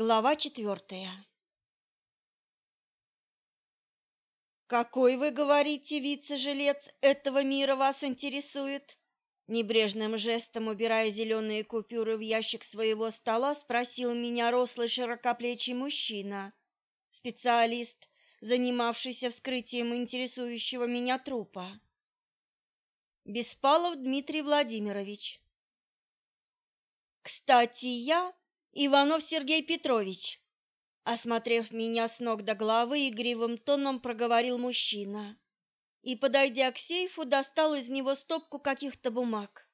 Глава четвертая. «Какой, вы говорите, вице-жилец этого мира вас интересует?» Небрежным жестом, убирая зеленые купюры в ящик своего стола, спросил меня рослый широкоплечий мужчина, специалист, занимавшийся вскрытием интересующего меня трупа. Беспалов Дмитрий Владимирович. Кстати, я Иванов Сергей Петрович. Осмотрев меня с ног до головы, игривым тоном проговорил мужчина и, подойдя к сейфу, достал из него стопку каких-то бумаг.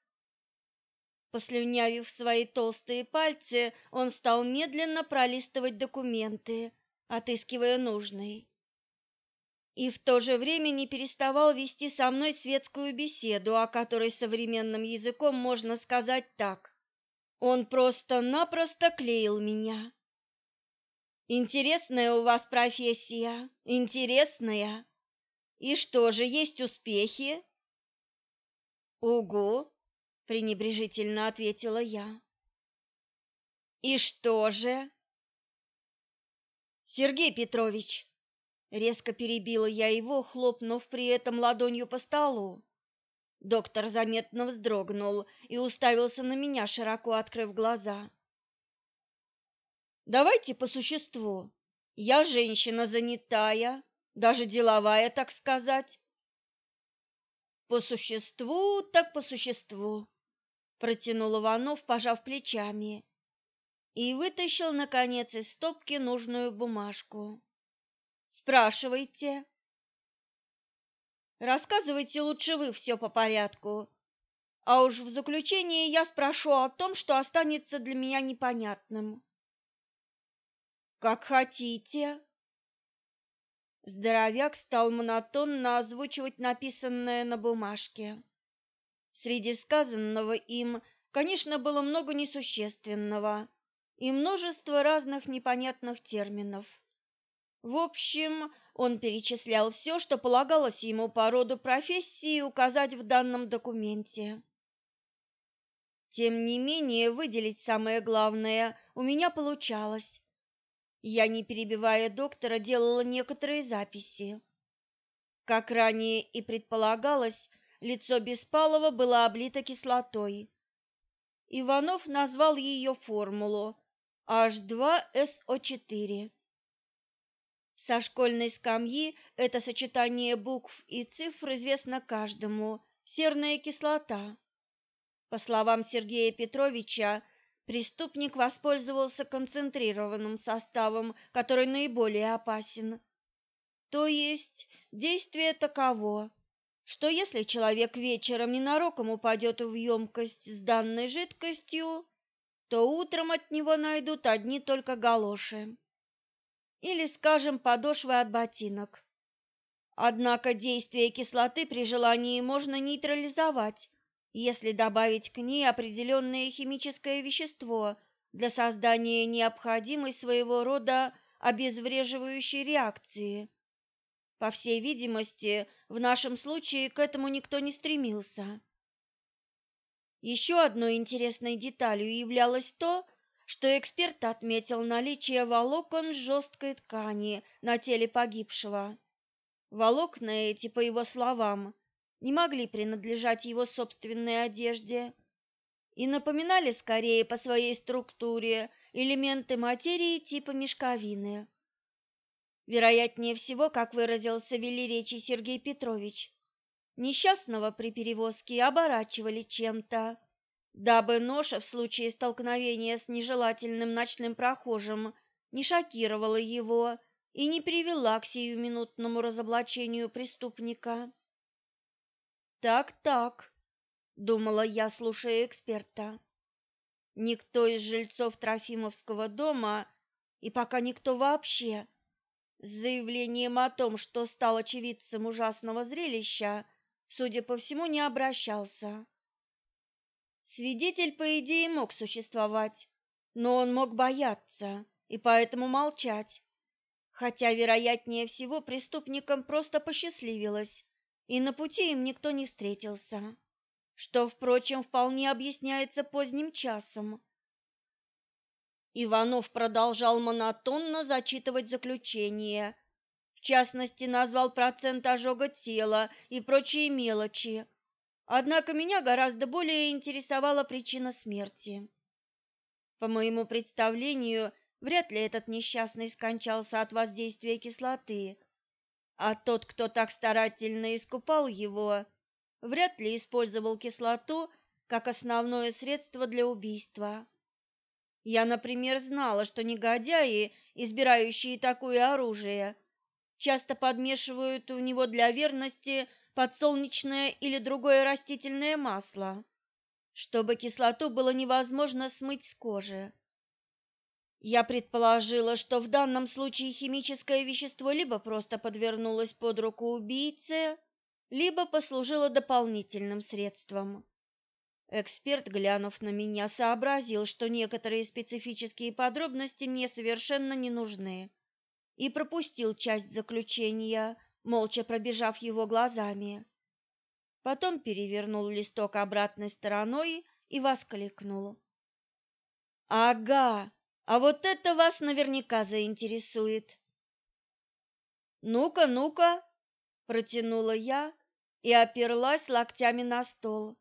Послюнявив свои толстые пальцы, он стал медленно пролистывать документы, отыскивая нужный. И в то же время не переставал вести со мной светскую беседу, о которой современным языком можно сказать так. Он просто-напросто клеил меня. Интересная у вас профессия, интересная. И что же, есть успехи? Угу, пренебрежительно ответила я. И что же? Сергей Петрович, резко перебила я его, хлопнув при этом ладонью по столу. Доктор заметно вздрогнул и уставился на меня, широко открыв глаза. Давайте по существу. Я женщина занятая, даже деловая, так сказать. По существу, так по существу, протянул Иванов, пожав плечами, и вытащил наконец из стопки нужную бумажку. Спрашивайте. Рассказывайте лучше вы все по порядку. А уж в заключение я спрошу о том, что останется для меня непонятным. Как хотите. Здоровяк стал монотонно озвучивать написанное на бумажке. Среди сказанного им, конечно, было много несущественного и множество разных непонятных терминов. В общем, он перечислял все, что полагалось ему по роду профессии указать в данном документе. Тем не менее, выделить самое главное у меня получалось. Я, не перебивая доктора, делала некоторые записи. Как ранее и предполагалось, лицо Беспалова было облито кислотой. Иванов назвал ее формулу H2SO4. Со школьной скамьи это сочетание букв и цифр известно каждому – серная кислота. По словам Сергея Петровича, преступник воспользовался концентрированным составом, который наиболее опасен. То есть действие таково, что если человек вечером ненароком упадет в емкость с данной жидкостью, то утром от него найдут одни только галоши или, скажем, подошвы от ботинок. Однако действие кислоты при желании можно нейтрализовать, если добавить к ней определенное химическое вещество для создания необходимой своего рода обезвреживающей реакции. По всей видимости, в нашем случае к этому никто не стремился. Еще одной интересной деталью являлось то, что эксперт отметил наличие волокон жесткой ткани на теле погибшего. Волокна эти, по его словам, не могли принадлежать его собственной одежде и напоминали скорее по своей структуре элементы материи типа мешковины. Вероятнее всего, как выразился велеречий Сергей Петрович, несчастного при перевозке оборачивали чем-то, дабы ноша в случае столкновения с нежелательным ночным прохожим не шокировала его и не привела к сиюминутному разоблачению преступника. «Так-так», — думала я, слушая эксперта. Никто из жильцов Трофимовского дома, и пока никто вообще, с заявлением о том, что стал очевидцем ужасного зрелища, судя по всему, не обращался. Свидетель, по идее, мог существовать, но он мог бояться и поэтому молчать. Хотя, вероятнее всего, преступникам просто посчастливилось, и на пути им никто не встретился, что, впрочем, вполне объясняется поздним часом. Иванов продолжал монотонно зачитывать заключение. В частности, назвал процент ожога тела и прочие мелочи. Однако меня гораздо более интересовала причина смерти. По моему представлению, вряд ли этот несчастный скончался от воздействия кислоты, а тот, кто так старательно искупал его, вряд ли использовал кислоту как основное средство для убийства. Я, например, знала, что негодяи, избирающие такое оружие, часто подмешивают в него для верности подсолнечное или другое растительное масло, чтобы кислоту было невозможно смыть с кожи. Я предположила, что в данном случае химическое вещество либо просто подвернулось под руку убийце, либо послужило дополнительным средством. Эксперт, глянув на меня, сообразил, что некоторые специфические подробности мне совершенно не нужны, и пропустил часть заключения, молча пробежав его глазами. Потом перевернул листок обратной стороной и воскликнул. «Ага, а вот это вас наверняка заинтересует». «Ну-ка, ну-ка!» – протянула я и оперлась локтями на стол.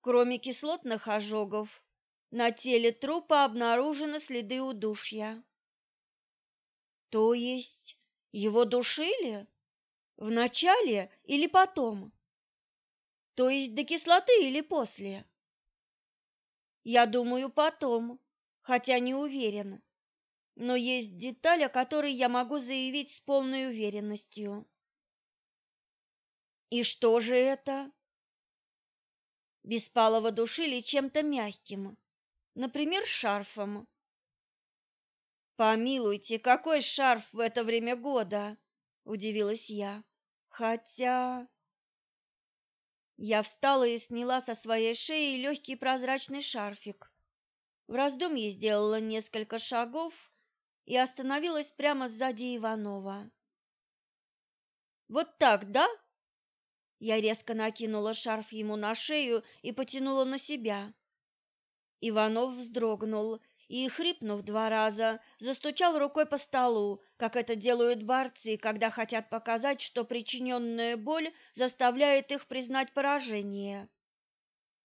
Кроме кислотных ожогов, на теле трупа обнаружены следы удушья. То есть его душили? В начале или потом? То есть до кислоты или после? Я думаю, потом, хотя не уверен. Но есть деталь, о которой я могу заявить с полной уверенностью. И что же это? Беспалова душили чем-то мягким, например, шарфом. Помилуйте, какой шарф в это время года? удивилась я. Хотя я встала и сняла со своей шеи легкий прозрачный шарфик. В раздумье сделала несколько шагов и остановилась прямо сзади Иванова. Вот так, да? Я резко накинула шарф ему на шею и потянула на себя. Иванов вздрогнул и, хрипнув два раза, застучал рукой по столу, как это делают борцы, когда хотят показать, что причиненная боль заставляет их признать поражение.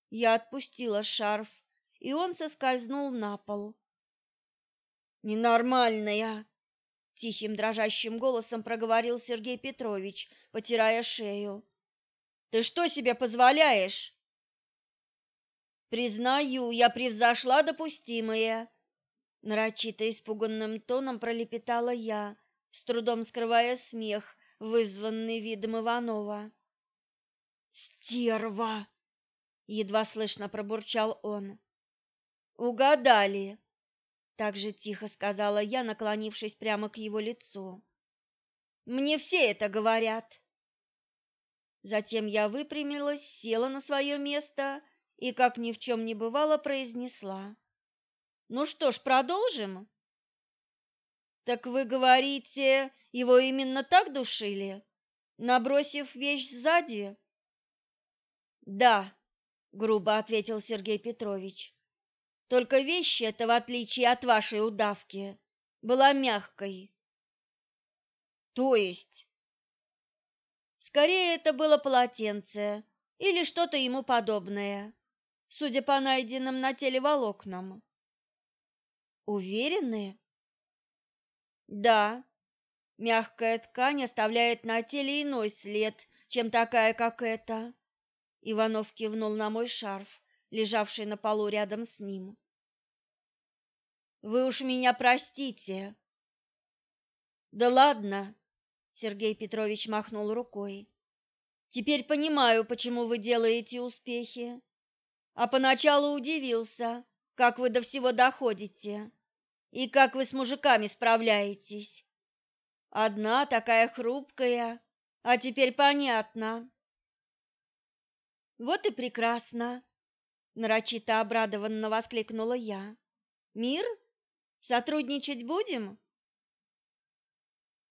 Я отпустила шарф, и он соскользнул на пол. «Ненормальная!» — тихим дрожащим голосом проговорил Сергей Петрович, потирая шею. «Ты что себе позволяешь?» Признаю, я превзошла допустимое, нарочито испуганным тоном пролепетала я, с трудом скрывая смех, вызванный видом Иванова. Стерва, едва слышно пробурчал он. Угадали, так же тихо сказала я, наклонившись прямо к его лицу. Мне все это говорят. Затем я выпрямилась, села на свое место и, как ни в чем не бывало, произнесла. «Ну что ж, продолжим?» «Так вы говорите, его именно так душили, набросив вещь сзади?» «Да», — грубо ответил Сергей Петрович. «Только вещь эта, в отличие от вашей удавки, была мягкой». «То есть?» «Скорее, это было полотенце или что-то ему подобное судя по найденным на теле волокнам. Уверены? Да. Мягкая ткань оставляет на теле иной след, чем такая, как эта. Иванов кивнул на мой шарф, лежавший на полу рядом с ним. Вы уж меня простите. Да ладно, Сергей Петрович махнул рукой. Теперь понимаю, почему вы делаете успехи а поначалу удивился, как вы до всего доходите и как вы с мужиками справляетесь. Одна такая хрупкая, а теперь понятно. Вот и прекрасно, нарочито обрадованно воскликнула я. Мир? Сотрудничать будем?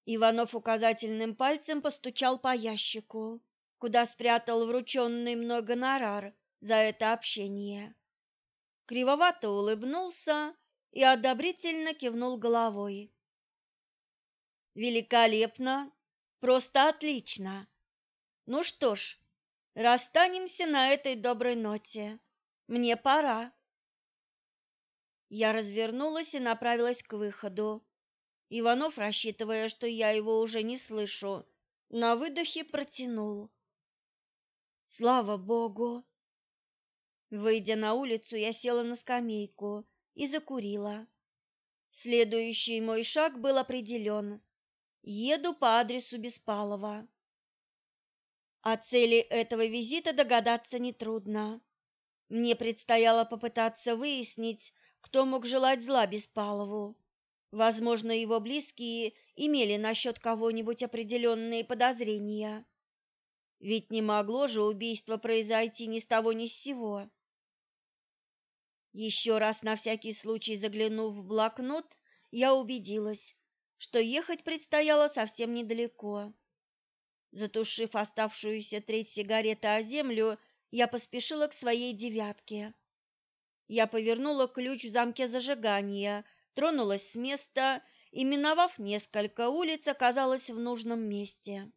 Иванов указательным пальцем постучал по ящику, куда спрятал врученный мной гонорар за это общение. Кривовато улыбнулся и одобрительно кивнул головой. Великолепно, просто отлично. Ну что ж, расстанемся на этой доброй ноте. Мне пора. Я развернулась и направилась к выходу. Иванов, рассчитывая, что я его уже не слышу, на выдохе протянул. Слава богу! Выйдя на улицу, я села на скамейку и закурила. Следующий мой шаг был определен. Еду по адресу Беспалова. О цели этого визита догадаться нетрудно. Мне предстояло попытаться выяснить, кто мог желать зла Беспалову. Возможно, его близкие имели насчет кого-нибудь определенные подозрения. Ведь не могло же убийство произойти ни с того ни с сего. Еще раз на всякий случай заглянув в блокнот, я убедилась, что ехать предстояло совсем недалеко. Затушив оставшуюся треть сигареты о землю, я поспешила к своей девятке. Я повернула ключ в замке зажигания, тронулась с места и, миновав несколько улиц, оказалась в нужном месте.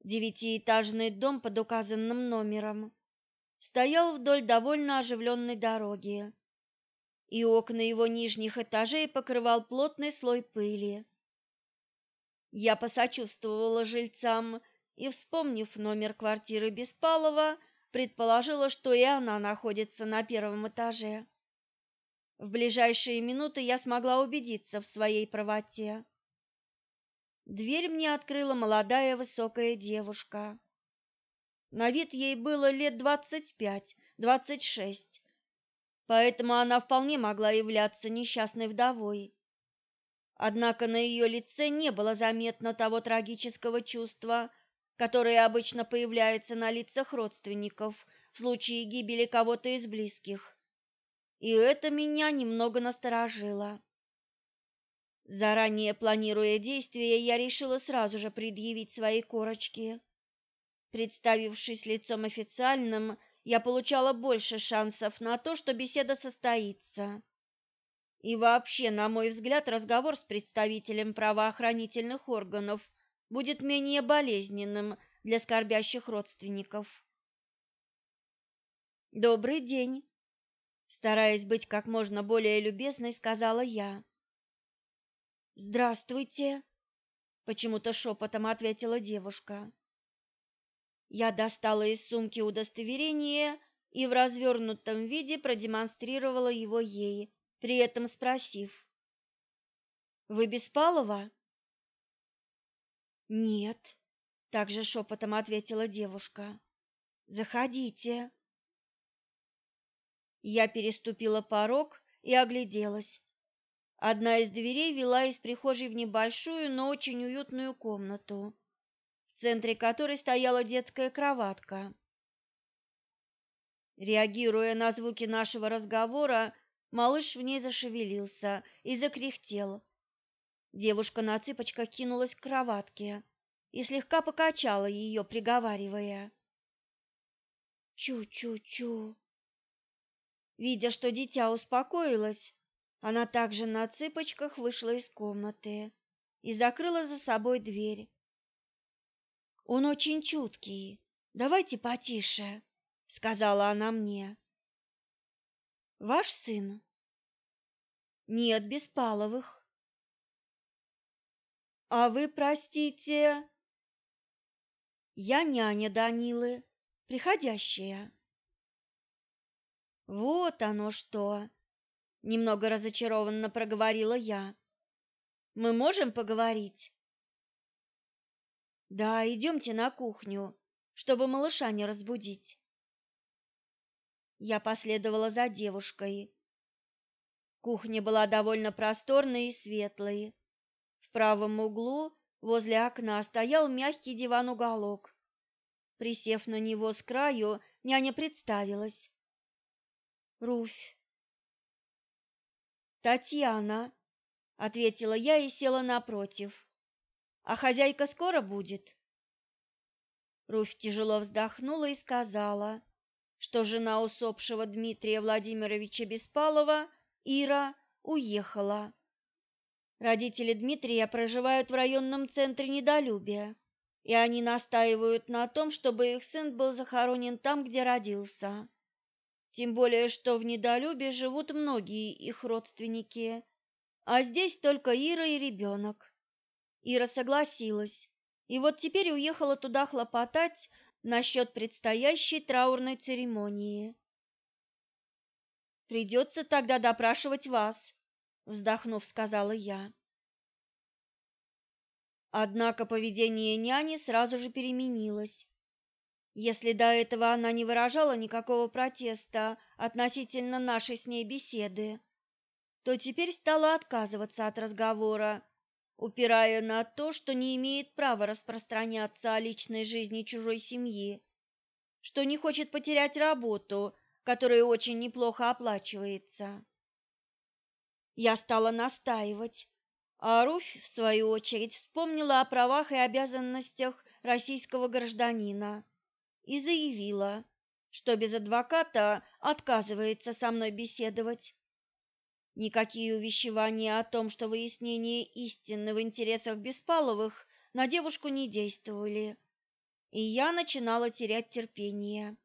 Девятиэтажный дом под указанным номером стоял вдоль довольно оживленной дороги, и окна его нижних этажей покрывал плотный слой пыли. Я посочувствовала жильцам и, вспомнив номер квартиры Беспалова, предположила, что и она находится на первом этаже. В ближайшие минуты я смогла убедиться в своей правоте. Дверь мне открыла молодая высокая девушка. На вид ей было лет двадцать пять-двадцать шесть, поэтому она вполне могла являться несчастной вдовой. Однако на ее лице не было заметно того трагического чувства, которое обычно появляется на лицах родственников в случае гибели кого-то из близких. И это меня немного насторожило. Заранее планируя действия, я решила сразу же предъявить свои корочки. Представившись лицом официальным, я получала больше шансов на то, что беседа состоится. И вообще, на мой взгляд, разговор с представителем правоохранительных органов будет менее болезненным для скорбящих родственников. «Добрый день!» Стараясь быть как можно более любезной, сказала я. Здравствуйте, почему-то шепотом ответила девушка. Я достала из сумки удостоверение и в развернутом виде продемонстрировала его ей, при этом спросив: "Вы Беспалова?" "Нет", также шепотом ответила девушка. "Заходите". Я переступила порог и огляделась. Одна из дверей вела из прихожей в небольшую, но очень уютную комнату, в центре которой стояла детская кроватка. Реагируя на звуки нашего разговора, малыш в ней зашевелился и закряхтел. Девушка на цыпочках кинулась к кроватке и слегка покачала ее, приговаривая: "Чу-чу-чу". Видя, что дитя успокоилось, она также на цыпочках вышла из комнаты и закрыла за собой дверь. Он очень чуткий. Давайте потише, сказала она мне. Ваш сын? Нет, Беспаловых. А вы, простите, я няня Данилы, приходящая. Вот оно что, немного разочарованно проговорила я. Мы можем поговорить? Да, идемте на кухню, чтобы малыша не разбудить. Я последовала за девушкой. Кухня была довольно просторной и светлой. В правом углу возле окна стоял мягкий диван-уголок. Присев на него с краю, няня представилась. Руфь. Татьяна, ответила я и села напротив. А хозяйка скоро будет? Руфь тяжело вздохнула и сказала, что жена усопшего Дмитрия Владимировича Беспалова Ира уехала. Родители Дмитрия проживают в районном центре Недолюбия, и они настаивают на том, чтобы их сын был захоронен там, где родился. Тем более, что в Недолюбе живут многие их родственники, а здесь только Ира и ребенок. Ира согласилась, и вот теперь уехала туда хлопотать насчет предстоящей траурной церемонии. Придется тогда допрашивать вас, вздохнув, сказала я. Однако поведение няни сразу же переменилось. Если до этого она не выражала никакого протеста относительно нашей с ней беседы, то теперь стала отказываться от разговора, упирая на то, что не имеет права распространяться о личной жизни чужой семьи, что не хочет потерять работу которое очень неплохо оплачивается. Я стала настаивать, а Руфь, в свою очередь, вспомнила о правах и обязанностях российского гражданина и заявила, что без адвоката отказывается со мной беседовать. Никакие увещевания о том, что выяснение истины в интересах Беспаловых на девушку не действовали, и я начинала терять терпение.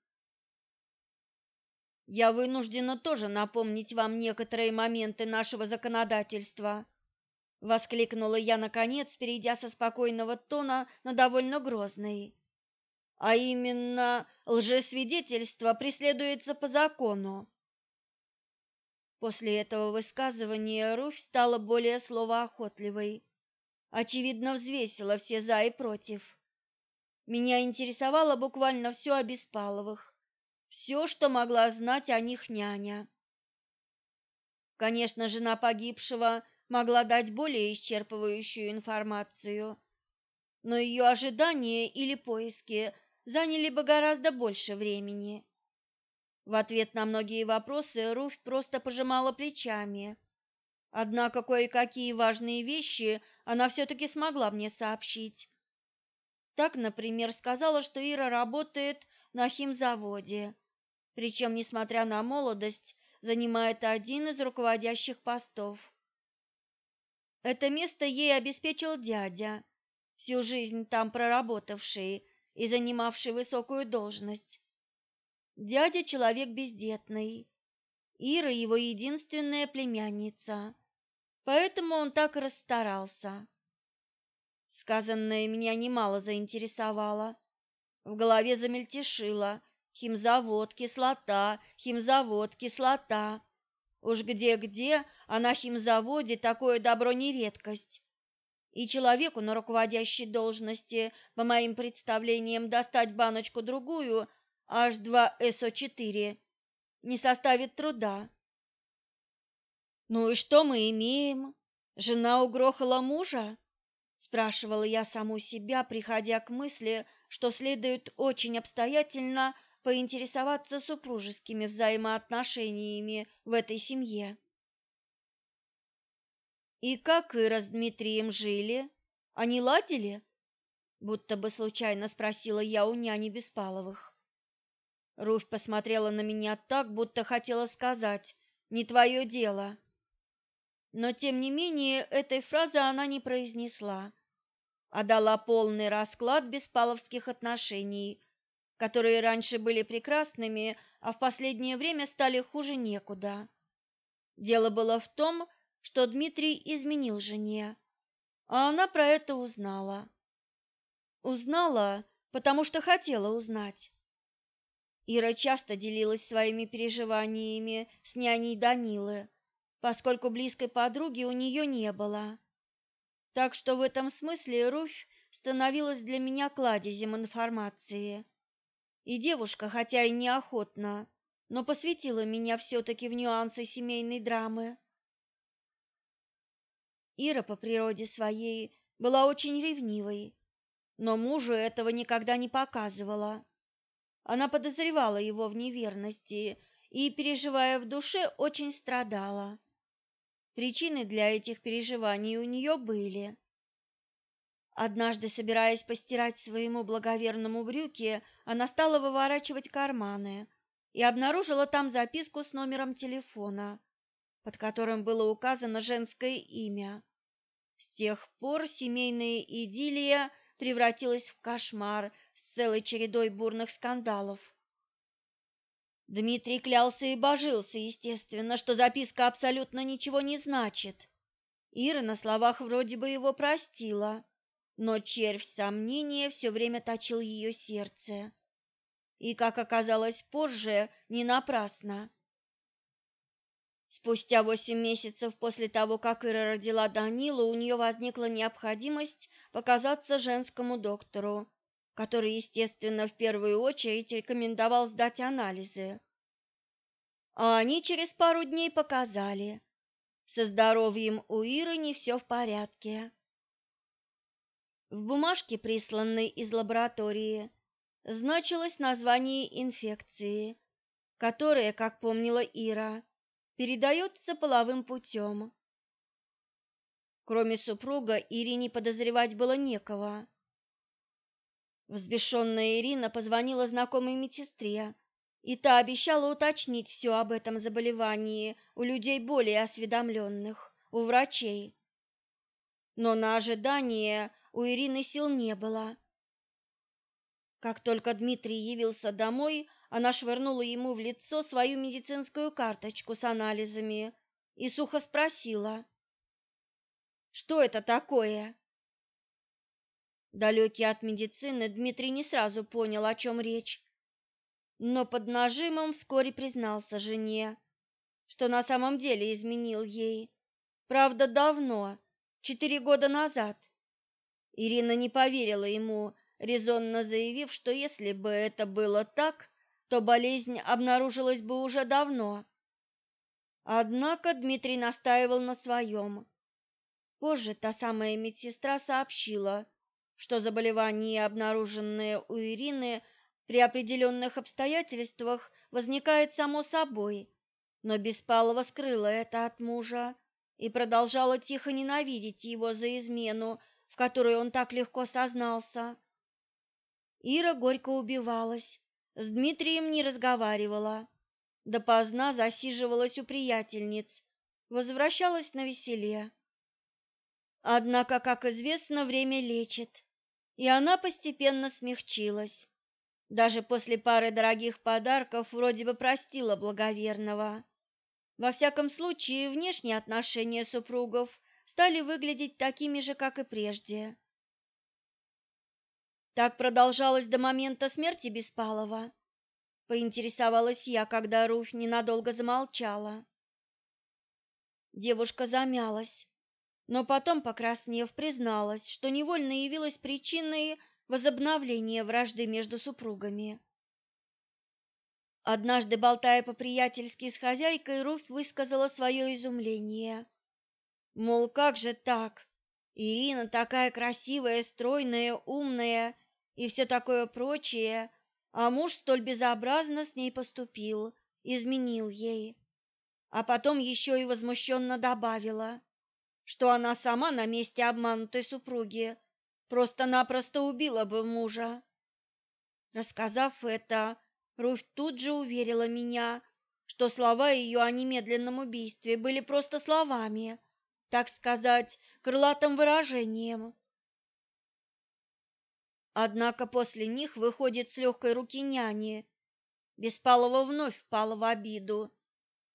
Я вынуждена тоже напомнить вам некоторые моменты нашего законодательства, воскликнула я наконец, перейдя со спокойного тона на довольно грозный. А именно, лжесвидетельство преследуется по закону. После этого высказывания Руфь стала более словоохотливой. Очевидно, взвесила все за и против. Меня интересовало буквально все о Беспаловых все, что могла знать о них няня. Конечно, жена погибшего могла дать более исчерпывающую информацию, но ее ожидания или поиски заняли бы гораздо больше времени. В ответ на многие вопросы Руфь просто пожимала плечами. Однако кое-какие важные вещи она все-таки смогла мне сообщить. Так, например, сказала, что Ира работает на химзаводе причем, несмотря на молодость, занимает один из руководящих постов. Это место ей обеспечил дядя, всю жизнь там проработавший и занимавший высокую должность. Дядя человек бездетный, Ира его единственная племянница, поэтому он так расстарался. Сказанное меня немало заинтересовало. В голове замельтешило – Химзавод, кислота, химзавод, кислота. Уж где-где, а на химзаводе такое добро не редкость. И человеку на руководящей должности, по моим представлениям, достать баночку-другую, H2SO4, не составит труда. «Ну и что мы имеем? Жена угрохала мужа?» Спрашивала я саму себя, приходя к мысли, что следует очень обстоятельно поинтересоваться супружескими взаимоотношениями в этой семье. И как Ира с Дмитрием жили? Они ладили? Будто бы случайно спросила я у няни Беспаловых. Руфь посмотрела на меня так, будто хотела сказать «не твое дело». Но, тем не менее, этой фразы она не произнесла, а дала полный расклад беспаловских отношений которые раньше были прекрасными, а в последнее время стали хуже некуда. Дело было в том, что Дмитрий изменил жене, а она про это узнала. Узнала, потому что хотела узнать. Ира часто делилась своими переживаниями с няней Данилы, поскольку близкой подруги у нее не было. Так что в этом смысле Руфь становилась для меня кладезем информации. И девушка, хотя и неохотно, но посвятила меня все-таки в нюансы семейной драмы. Ира по природе своей была очень ревнивой, но мужу этого никогда не показывала. Она подозревала его в неверности и, переживая в душе, очень страдала. Причины для этих переживаний у нее были. Однажды, собираясь постирать своему благоверному брюки, она стала выворачивать карманы и обнаружила там записку с номером телефона, под которым было указано женское имя. С тех пор семейная идиллия превратилась в кошмар с целой чередой бурных скандалов. Дмитрий клялся и божился, естественно, что записка абсолютно ничего не значит. Ира на словах вроде бы его простила, но червь сомнения все время точил ее сердце. И, как оказалось позже, не напрасно. Спустя восемь месяцев после того, как Ира родила Данилу, у нее возникла необходимость показаться женскому доктору, который, естественно, в первую очередь рекомендовал сдать анализы. А они через пару дней показали. Со здоровьем у Иры не все в порядке. В бумажке, присланной из лаборатории, значилось название инфекции, которая, как помнила Ира, передается половым путем. Кроме супруга, Ирине подозревать было некого. Взбешенная Ирина позвонила знакомой медсестре, и та обещала уточнить все об этом заболевании у людей более осведомленных, у врачей. Но на ожидание у Ирины сил не было. Как только Дмитрий явился домой, она швырнула ему в лицо свою медицинскую карточку с анализами и сухо спросила, «Что это такое?» Далекий от медицины, Дмитрий не сразу понял, о чем речь, но под нажимом вскоре признался жене, что на самом деле изменил ей. Правда, давно, четыре года назад. Ирина не поверила ему, резонно заявив, что если бы это было так, то болезнь обнаружилась бы уже давно. Однако Дмитрий настаивал на своем. Позже та самая медсестра сообщила, что заболевание, обнаруженное у Ирины, при определенных обстоятельствах возникает само собой, но Беспалова скрыла это от мужа и продолжала тихо ненавидеть его за измену, в которой он так легко сознался. Ира горько убивалась, с Дмитрием не разговаривала, допоздна засиживалась у приятельниц, возвращалась на веселе. Однако, как известно, время лечит и она постепенно смягчилась. Даже после пары дорогих подарков вроде бы простила благоверного. Во всяком случае, внешние отношения супругов стали выглядеть такими же, как и прежде. Так продолжалось до момента смерти Беспалова. Поинтересовалась я, когда Руфь ненадолго замолчала. Девушка замялась, но потом, покраснев, призналась, что невольно явилась причиной возобновления вражды между супругами. Однажды, болтая по-приятельски с хозяйкой, Руфь высказала свое изумление. Мол, как же так? Ирина такая красивая, стройная, умная и все такое прочее, а муж столь безобразно с ней поступил, изменил ей. А потом еще и возмущенно добавила – что она сама на месте обманутой супруги просто-напросто убила бы мужа. Рассказав это, Руфь тут же уверила меня, что слова ее о немедленном убийстве были просто словами, так сказать, крылатым выражением. Однако после них выходит с легкой руки няни. Беспалова вновь впала в обиду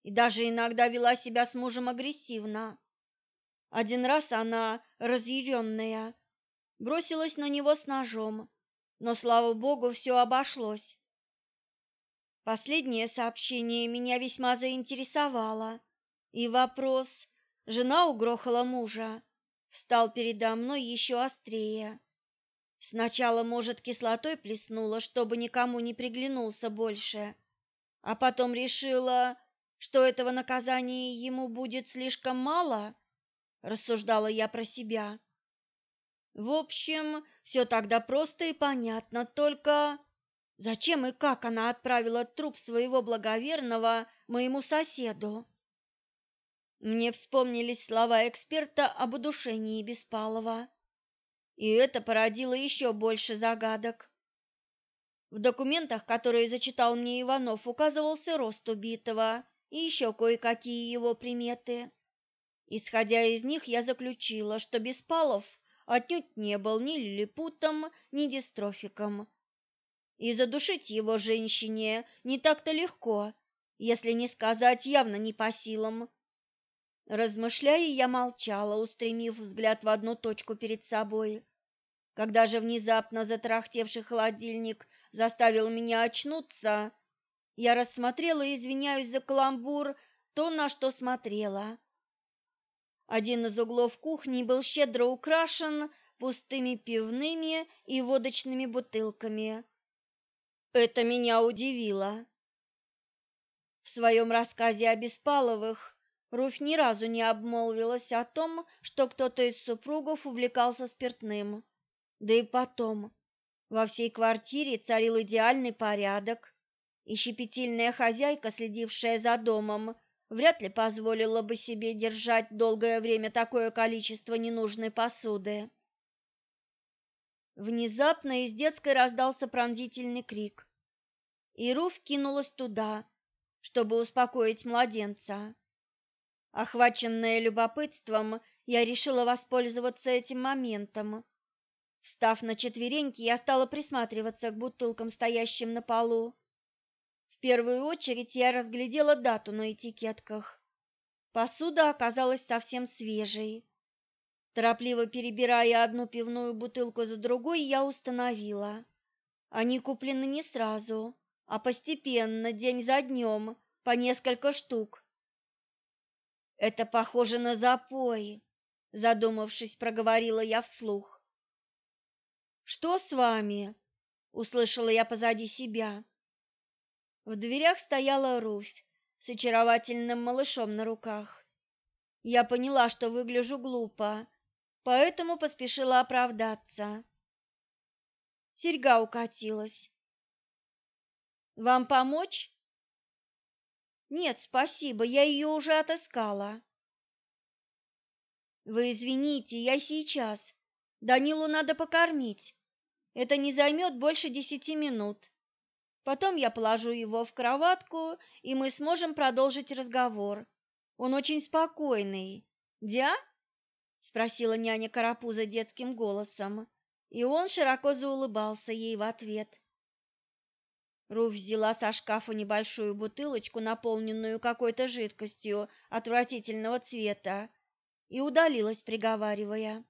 и даже иногда вела себя с мужем агрессивно. Один раз она, разъяренная, бросилась на него с ножом, но, слава богу, все обошлось. Последнее сообщение меня весьма заинтересовало, и вопрос «жена угрохала мужа» встал передо мной еще острее. Сначала, может, кислотой плеснула, чтобы никому не приглянулся больше, а потом решила, что этого наказания ему будет слишком мало — рассуждала я про себя. В общем, все тогда просто и понятно, только зачем и как она отправила труп своего благоверного моему соседу? Мне вспомнились слова эксперта об удушении Беспалова, и это породило еще больше загадок. В документах, которые зачитал мне Иванов, указывался рост убитого и еще кое-какие его приметы. Исходя из них, я заключила, что Беспалов отнюдь не был ни лилипутом, ни дистрофиком. И задушить его женщине не так-то легко, если не сказать явно не по силам. Размышляя, я молчала, устремив взгляд в одну точку перед собой. Когда же внезапно затрахтевший холодильник заставил меня очнуться, я рассмотрела, извиняюсь за каламбур, то, на что смотрела. Один из углов кухни был щедро украшен пустыми пивными и водочными бутылками. Это меня удивило. В своем рассказе о Беспаловых Руфь ни разу не обмолвилась о том, что кто-то из супругов увлекался спиртным. Да и потом, во всей квартире царил идеальный порядок, и щепетильная хозяйка, следившая за домом, вряд ли позволила бы себе держать долгое время такое количество ненужной посуды. Внезапно из детской раздался пронзительный крик, и Руф кинулась туда, чтобы успокоить младенца. Охваченная любопытством, я решила воспользоваться этим моментом. Встав на четвереньки, я стала присматриваться к бутылкам, стоящим на полу. В первую очередь я разглядела дату на этикетках. Посуда оказалась совсем свежей. Торопливо перебирая одну пивную бутылку за другой, я установила. Они куплены не сразу, а постепенно, день за днем, по несколько штук. Это похоже на запой, задумавшись, проговорила я вслух. Что с вами? услышала я позади себя. В дверях стояла Руфь с очаровательным малышом на руках. Я поняла, что выгляжу глупо, поэтому поспешила оправдаться. Серьга укатилась. Вам помочь? Нет, спасибо, я ее уже отыскала. Вы извините, я сейчас. Данилу надо покормить. Это не займет больше десяти минут. Потом я положу его в кроватку, и мы сможем продолжить разговор. Он очень спокойный. Дя? спросила няня Карапуза детским голосом, и он широко заулыбался ей в ответ. Руф взяла со шкафа небольшую бутылочку, наполненную какой-то жидкостью отвратительного цвета, и удалилась, приговаривая.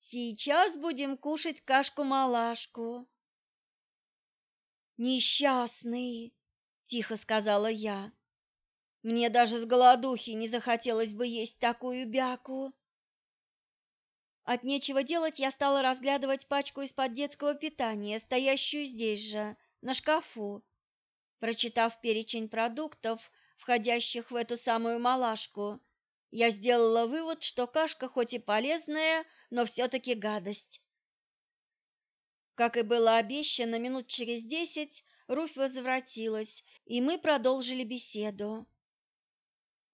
«Сейчас будем кушать кашку-малашку». «Несчастный!» — тихо сказала я. «Мне даже с голодухи не захотелось бы есть такую бяку». От нечего делать я стала разглядывать пачку из-под детского питания, стоящую здесь же, на шкафу. Прочитав перечень продуктов, входящих в эту самую малашку, я сделала вывод, что кашка хоть и полезная, но все-таки гадость. Как и было обещано, минут через десять Руфь возвратилась, и мы продолжили беседу.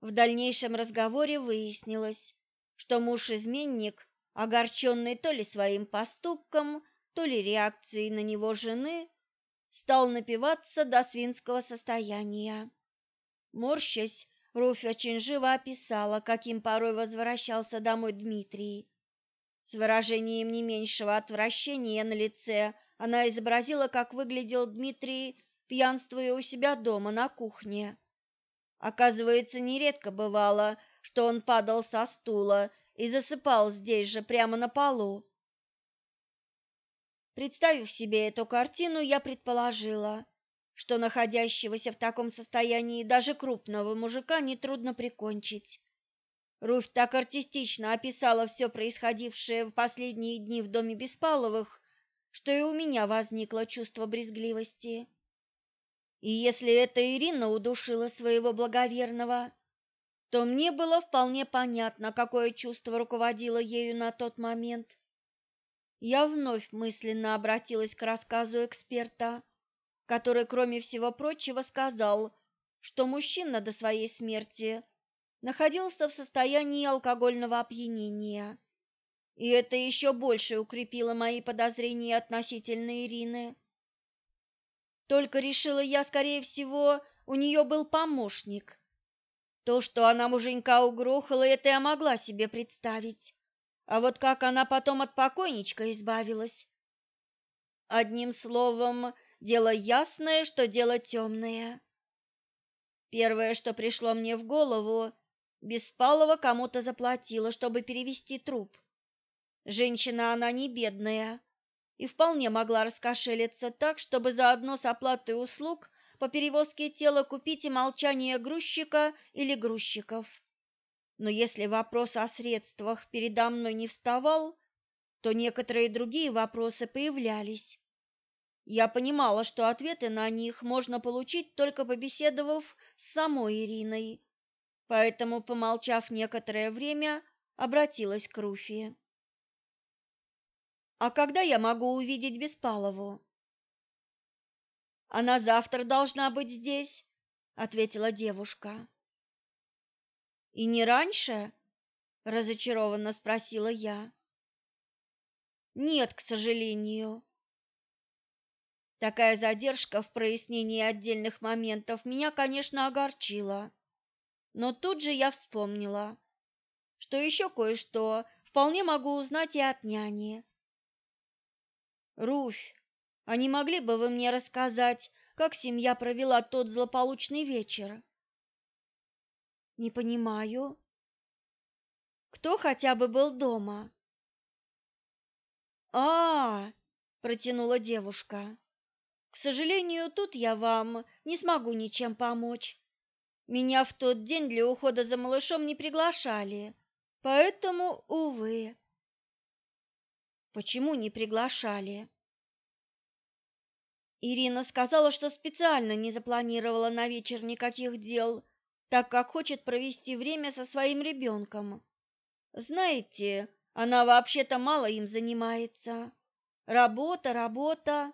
В дальнейшем разговоре выяснилось, что муж-изменник, огорченный то ли своим поступком, то ли реакцией на него жены, стал напиваться до свинского состояния. Морщась, Руфь очень живо описала, каким порой возвращался домой Дмитрий. С выражением не меньшего отвращения на лице она изобразила, как выглядел Дмитрий, пьянствуя у себя дома на кухне. Оказывается, нередко бывало, что он падал со стула и засыпал здесь же, прямо на полу. Представив себе эту картину, я предположила, что находящегося в таком состоянии даже крупного мужика нетрудно прикончить. Руфь так артистично описала все происходившее в последние дни в доме Беспаловых, что и у меня возникло чувство брезгливости. И если эта Ирина удушила своего благоверного, то мне было вполне понятно, какое чувство руководило ею на тот момент. Я вновь мысленно обратилась к рассказу эксперта, который, кроме всего прочего, сказал, что мужчина до своей смерти находился в состоянии алкогольного опьянения. И это еще больше укрепило мои подозрения относительно Ирины. Только решила я, скорее всего, у нее был помощник. То, что она муженька угрохала, это я могла себе представить. А вот как она потом от покойничка избавилась? Одним словом, дело ясное, что дело темное. Первое, что пришло мне в голову, Беспалова кому-то заплатила, чтобы перевести труп. Женщина она не бедная и вполне могла раскошелиться так, чтобы заодно с оплатой услуг по перевозке тела купить и молчание грузчика или грузчиков. Но если вопрос о средствах передо мной не вставал, то некоторые другие вопросы появлялись. Я понимала, что ответы на них можно получить только побеседовав с самой Ириной, поэтому, помолчав некоторое время, обратилась к Руфи. «А когда я могу увидеть Беспалову?» «Она завтра должна быть здесь», — ответила девушка. «И не раньше?» — разочарованно спросила я. «Нет, к сожалению». Такая задержка в прояснении отдельных моментов меня, конечно, огорчила. Но тут же я вспомнила, что еще кое-что вполне могу узнать и от няни. Руфь, а не могли бы вы мне рассказать, как семья провела тот злополучный вечер? Не понимаю. Кто хотя бы был дома? А, -а, -а протянула девушка. К сожалению, тут я вам не смогу ничем помочь. Меня в тот день для ухода за малышом не приглашали, поэтому, увы. Почему не приглашали? Ирина сказала, что специально не запланировала на вечер никаких дел, так как хочет провести время со своим ребенком. Знаете, она вообще-то мало им занимается. Работа, работа.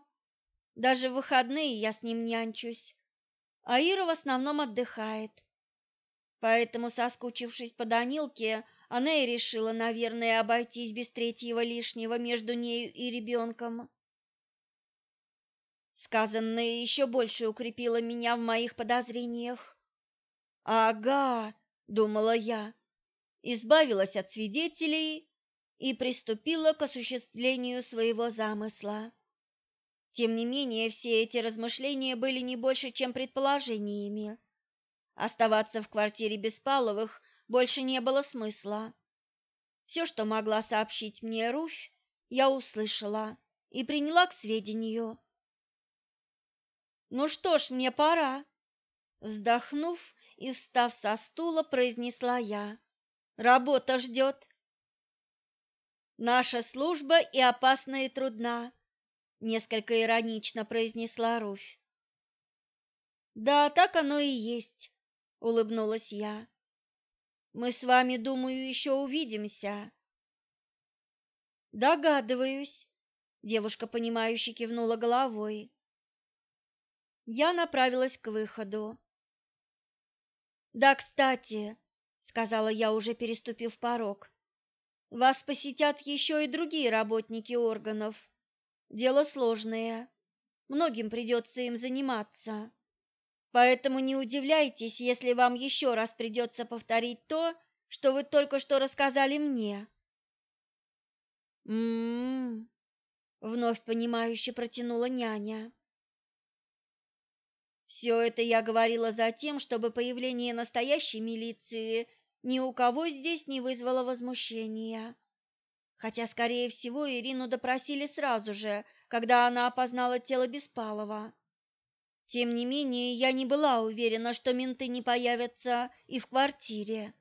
Даже в выходные я с ним нянчусь а Ира в основном отдыхает. Поэтому, соскучившись по Данилке, она и решила, наверное, обойтись без третьего лишнего между нею и ребенком. Сказанное еще больше укрепило меня в моих подозрениях. «Ага», — думала я, избавилась от свидетелей и приступила к осуществлению своего замысла. Тем не менее, все эти размышления были не больше, чем предположениями. Оставаться в квартире Беспаловых больше не было смысла. Все, что могла сообщить мне Руфь, я услышала и приняла к сведению. «Ну что ж, мне пора», — вздохнув и встав со стула, произнесла я. «Работа ждет». «Наша служба и опасна, и трудна», несколько иронично произнесла Руфь. Да, так оно и есть, улыбнулась я. Мы с вами, думаю, еще увидимся. Догадываюсь, девушка понимающе кивнула головой. Я направилась к выходу. Да, кстати, сказала я, уже переступив порог. Вас посетят еще и другие работники органов. Дело сложное. Многим придется им заниматься. Поэтому не удивляйтесь, если вам еще раз придется повторить то, что вы только что рассказали мне. М-м-м, вновь понимающе протянула няня. Все это я говорила за тем, чтобы появление настоящей милиции ни у кого здесь не вызвало возмущения хотя, скорее всего, Ирину допросили сразу же, когда она опознала тело Беспалова. Тем не менее, я не была уверена, что менты не появятся и в квартире.